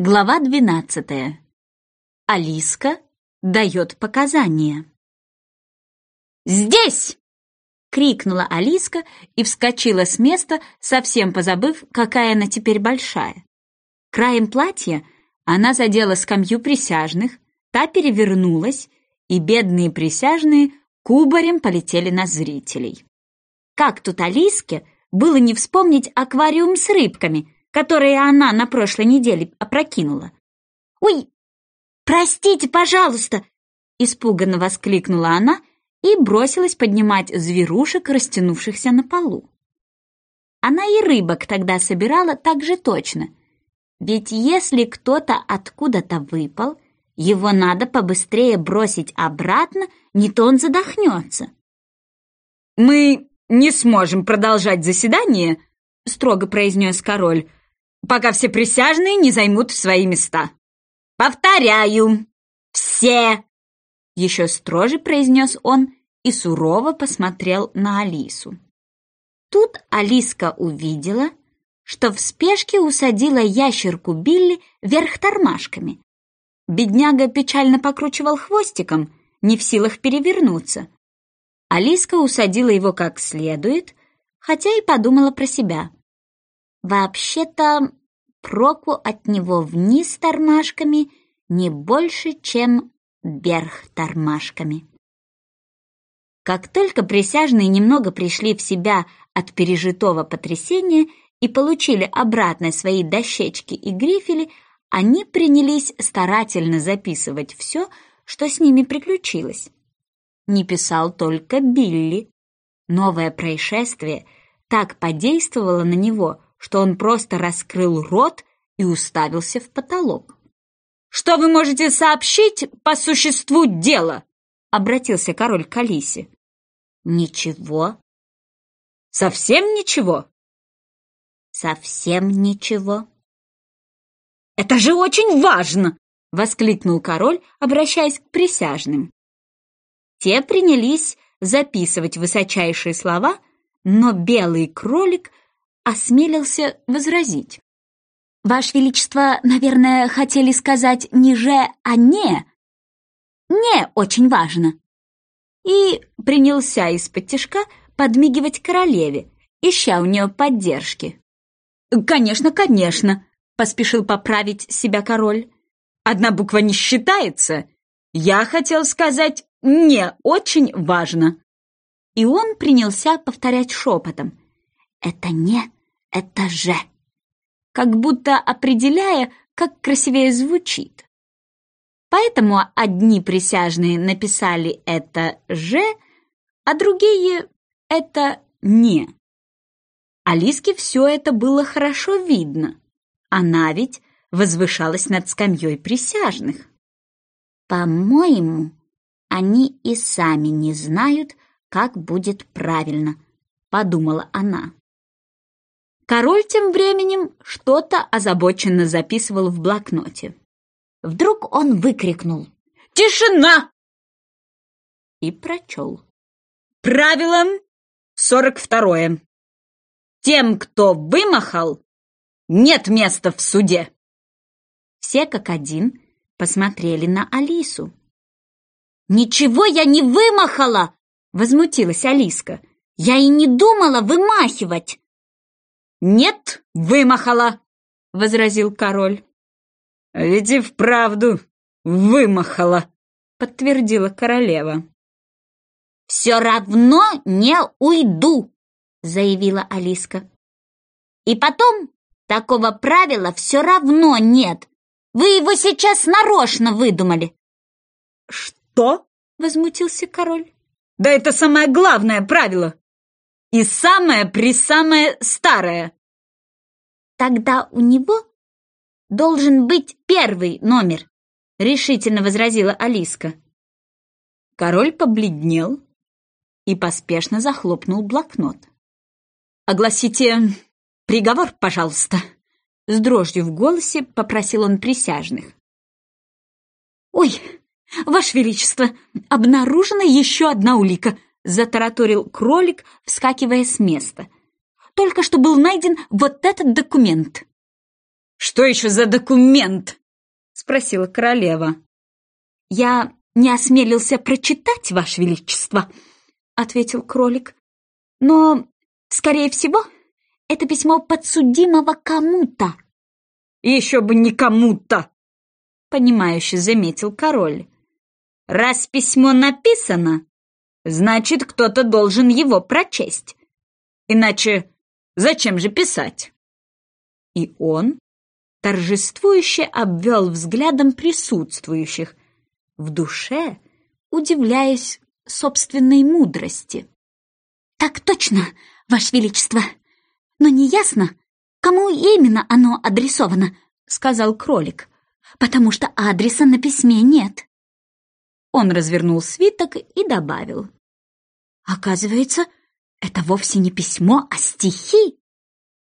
Глава двенадцатая. Алиска дает показания. «Здесь!» — крикнула Алиска и вскочила с места, совсем позабыв, какая она теперь большая. Краем платья она задела скамью присяжных, та перевернулась, и бедные присяжные кубарем полетели на зрителей. Как тут Алиске было не вспомнить аквариум с рыбками — которые она на прошлой неделе опрокинула. «Ой, простите, пожалуйста!» Испуганно воскликнула она и бросилась поднимать зверушек, растянувшихся на полу. Она и рыбок тогда собирала так же точно. Ведь если кто-то откуда-то выпал, его надо побыстрее бросить обратно, не то он задохнется. «Мы не сможем продолжать заседание», — строго произнес король, пока все присяжные не займут свои места. Повторяю, все!» Еще строже произнес он и сурово посмотрел на Алису. Тут Алиска увидела, что в спешке усадила ящерку Билли вверх тормашками. Бедняга печально покручивал хвостиком, не в силах перевернуться. Алиска усадила его как следует, хотя и подумала про себя. Вообще-то проку от него вниз тормашками не больше, чем вверх тормашками. Как только присяжные немного пришли в себя от пережитого потрясения и получили обратно свои дощечки и грифели, они принялись старательно записывать все, что с ними приключилось. Не писал только Билли. Новое происшествие так подействовало на него, что он просто раскрыл рот и уставился в потолок. «Что вы можете сообщить по существу дела?» — обратился король к Алисе. «Ничего». «Совсем ничего?» «Совсем ничего». «Это же очень важно!» — воскликнул король, обращаясь к присяжным. Те принялись записывать высочайшие слова, но белый кролик осмелился возразить. «Ваше Величество, наверное, хотели сказать не «же», а «не». «Не» очень важно». И принялся из-под тяжка подмигивать королеве, ища у нее поддержки. «Конечно, конечно», — поспешил поправить себя король. «Одна буква не считается. Я хотел сказать «не» очень важно». И он принялся повторять шепотом. «Это не это «же», как будто определяя, как красивее звучит. Поэтому одни присяжные написали это «же», а другие это «не». Алиске все это было хорошо видно. Она ведь возвышалась над скамьей присяжных. «По-моему, они и сами не знают, как будет правильно», — подумала она. Король тем временем что-то озабоченно записывал в блокноте. Вдруг он выкрикнул «Тишина!» и прочел. Правило сорок второе. Тем, кто вымахал, нет места в суде. Все как один посмотрели на Алису. «Ничего я не вымахала!» — возмутилась Алиска. «Я и не думала вымахивать!» «Нет, вымахала!» — возразил король. «Ведь и вправду вымахала!» — подтвердила королева. «Все равно не уйду!» — заявила Алиска. «И потом, такого правила все равно нет. Вы его сейчас нарочно выдумали!» «Что?» — возмутился король. «Да это самое главное правило! И самое-присамое старое. Тогда у него должен быть первый номер, решительно возразила Алиска. Король побледнел и поспешно захлопнул блокнот. «Огласите приговор, пожалуйста!» С дрожью в голосе попросил он присяжных. «Ой, Ваше Величество, обнаружена еще одна улика!» Затараторил кролик, вскакивая с места. «Только что был найден вот этот документ». «Что еще за документ?» — спросила королева. «Я не осмелился прочитать, Ваше Величество», — ответил кролик. «Но, скорее всего, это письмо подсудимого кому-то». «Еще бы не кому-то!» — понимающе заметил король. «Раз письмо написано, значит, кто-то должен его прочесть. Иначе зачем же писать?» И он торжествующе обвел взглядом присутствующих, в душе удивляясь собственной мудрости. «Так точно, Ваше Величество! Но не ясно, кому именно оно адресовано», — сказал кролик, «потому что адреса на письме нет». Он развернул свиток и добавил. «Оказывается, это вовсе не письмо, а стихи!»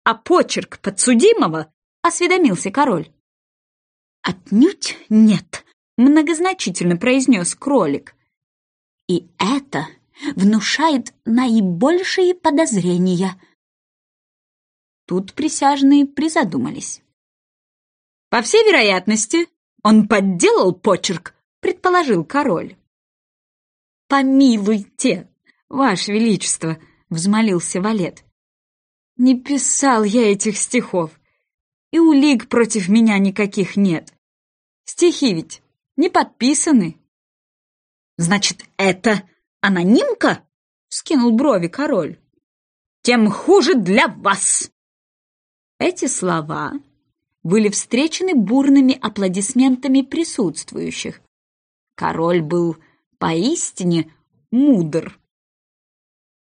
«А почерк подсудимого?» — осведомился король. «Отнюдь нет», — многозначительно произнес кролик. «И это внушает наибольшие подозрения». Тут присяжные призадумались. «По всей вероятности, он подделал почерк», — предположил король. «Помилуйте, ваше величество», — взмолился Валет. «Не писал я этих стихов, и улик против меня никаких нет. Стихи ведь не подписаны». «Значит, это анонимка?» — скинул брови король. «Тем хуже для вас!» Эти слова были встречены бурными аплодисментами присутствующих. Король был поистине мудр.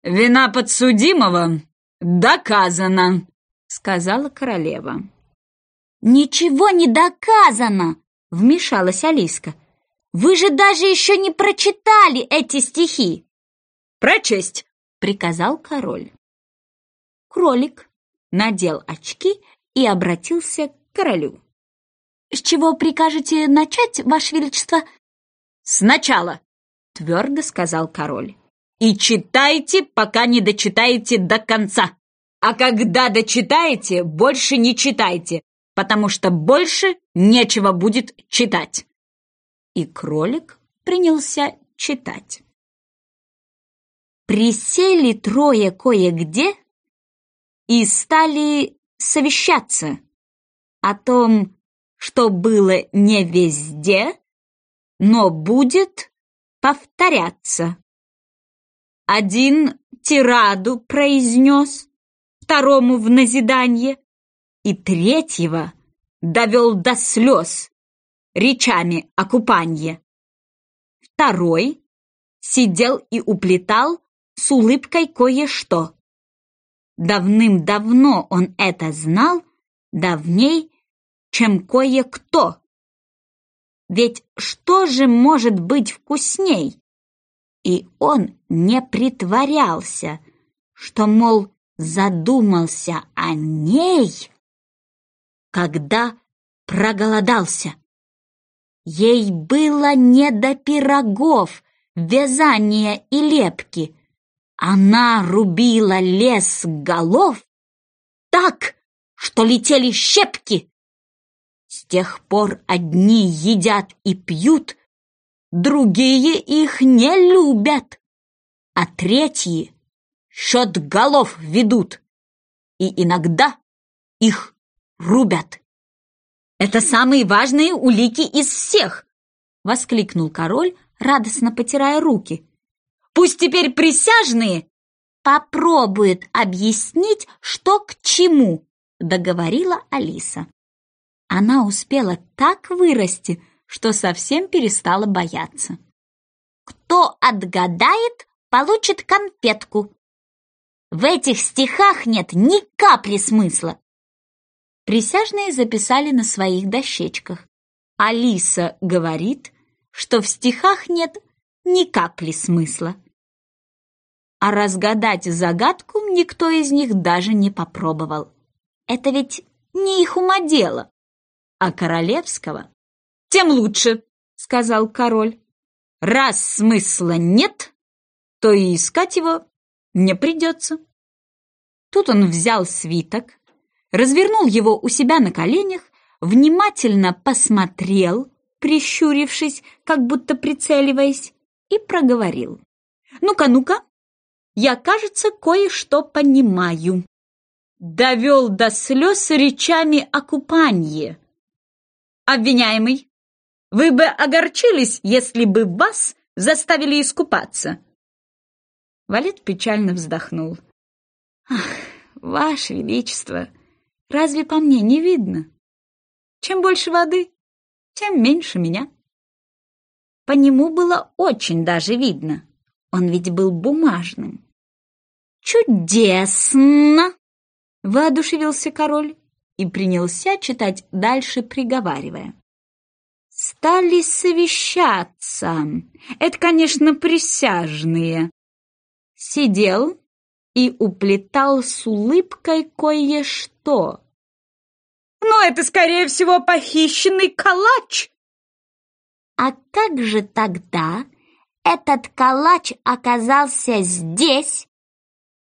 «Вина подсудимого доказана», — сказала королева. «Ничего не доказано!» — вмешалась Алиска. «Вы же даже еще не прочитали эти стихи!» «Прочесть!» — приказал король. Кролик надел очки и обратился к королю. «С чего прикажете начать, Ваше Величество?» «Сначала!» — твердо сказал король. «И читайте, пока не дочитаете до конца. А когда дочитаете, больше не читайте, потому что больше нечего будет читать». И кролик принялся читать. Присели трое кое-где и стали совещаться о том, что было не везде, но будет повторяться. Один тираду произнес, второму в назидание, и третьего довел до слез речами о купанье. Второй сидел и уплетал с улыбкой кое-что. Давным-давно он это знал, давней, чем кое-кто. Ведь что же может быть вкусней? И он не притворялся, что, мол, задумался о ней, когда проголодался. Ей было не до пирогов, вязания и лепки. Она рубила лес голов так, что летели щепки. С тех пор одни едят и пьют, другие их не любят, а третьи счет голов ведут и иногда их рубят. «Это самые важные улики из всех!» — воскликнул король, радостно потирая руки. Пусть теперь присяжные попробуют объяснить, что к чему, договорила Алиса. Она успела так вырасти, что совсем перестала бояться. Кто отгадает, получит конфетку. В этих стихах нет ни капли смысла. Присяжные записали на своих дощечках. Алиса говорит, что в стихах нет ни капли смысла а разгадать загадку никто из них даже не попробовал. Это ведь не их умодело, а королевского. «Тем лучше», — сказал король. «Раз смысла нет, то и искать его не придется». Тут он взял свиток, развернул его у себя на коленях, внимательно посмотрел, прищурившись, как будто прицеливаясь, и проговорил. «Ну-ка, ну-ка, я, кажется, кое-что понимаю». Довел до слез речами о купанье. «Обвиняемый, вы бы огорчились, если бы вас заставили искупаться?» Валет печально вздохнул. «Ах, ваше величество, разве по мне не видно? Чем больше воды, тем меньше меня». По нему было очень даже видно. Он ведь был бумажным. «Чудесно!» — воодушевился король и принялся читать дальше, приговаривая. Стали совещаться. Это, конечно, присяжные. Сидел и уплетал с улыбкой кое-что. «Ну, это, скорее всего, похищенный калач!» «А как же тогда этот калач оказался здесь?»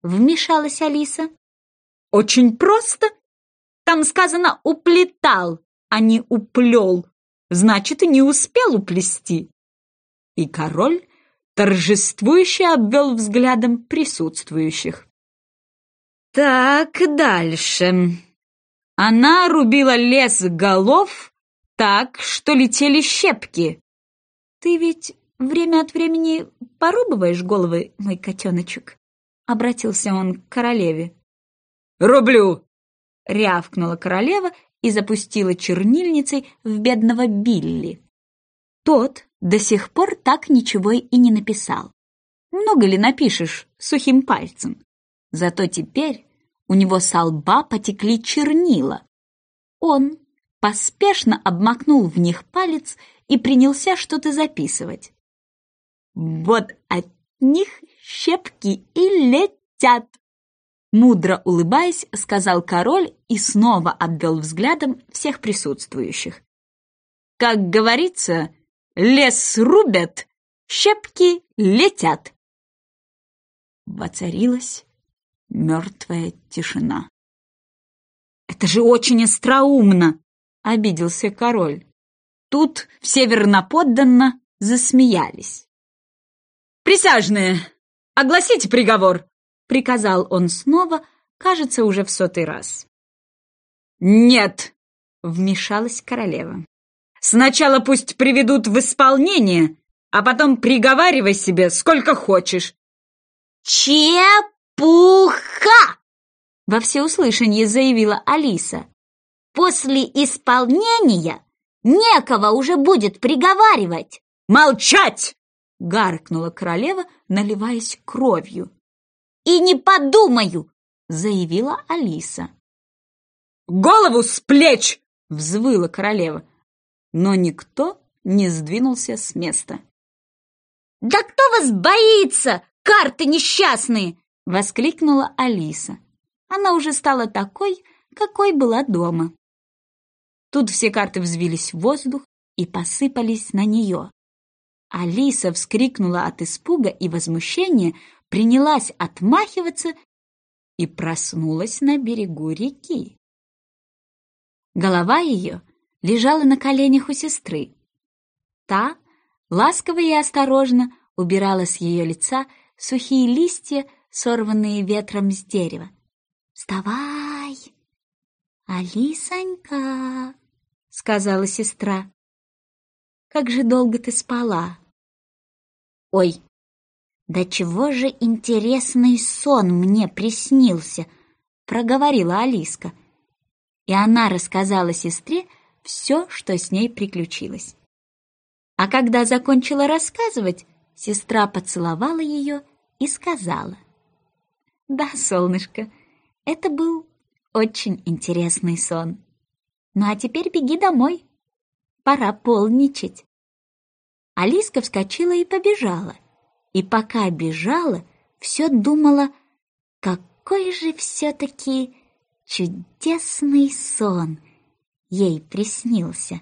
Вмешалась Алиса. «Очень просто. Там сказано «уплетал», а не «уплел». Значит, не успел уплести. И король торжествующе обвел взглядом присутствующих. Так, дальше. Она рубила лес голов так, что летели щепки. Ты ведь время от времени порубываешь головы, мой котеночек? Обратился он к королеве. «Рублю!» — рявкнула королева и запустила чернильницей в бедного Билли. Тот до сих пор так ничего и не написал. Много ли напишешь сухим пальцем? Зато теперь у него с лба потекли чернила. Он поспешно обмакнул в них палец и принялся что-то записывать. «Вот от них щепки и летят!» Мудро улыбаясь, сказал король и снова обвел взглядом всех присутствующих. Как говорится, лес рубят, щепки летят. Воцарилась мертвая тишина. «Это же очень остроумно!» — обиделся король. Тут все верноподданно засмеялись. «Присяжные, огласите приговор!» — приказал он снова, кажется, уже в сотый раз. «Нет!» — вмешалась королева. «Сначала пусть приведут в исполнение, а потом приговаривай себе сколько хочешь». «Чепуха!» — во всеуслышание заявила Алиса. «После исполнения некого уже будет приговаривать!» «Молчать!» — гаркнула королева, наливаясь кровью. «И не подумаю!» — заявила Алиса. «Голову с плеч!» — взвыла королева. Но никто не сдвинулся с места. «Да кто вас боится, карты несчастные!» — воскликнула Алиса. Она уже стала такой, какой была дома. Тут все карты взвились в воздух и посыпались на нее. Алиса вскрикнула от испуга и возмущения, принялась отмахиваться и проснулась на берегу реки. Голова ее лежала на коленях у сестры. Та ласково и осторожно убирала с ее лица сухие листья, сорванные ветром с дерева. «Вставай, Алисонька!» — сказала сестра. «Как же долго ты спала?» «Ой, «Да чего же интересный сон мне приснился!» — проговорила Алиска. И она рассказала сестре все, что с ней приключилось. А когда закончила рассказывать, сестра поцеловала ее и сказала. «Да, солнышко, это был очень интересный сон. Ну а теперь беги домой, пора полничать». Алиска вскочила и побежала и пока бежала, все думала, какой же все-таки чудесный сон ей приснился.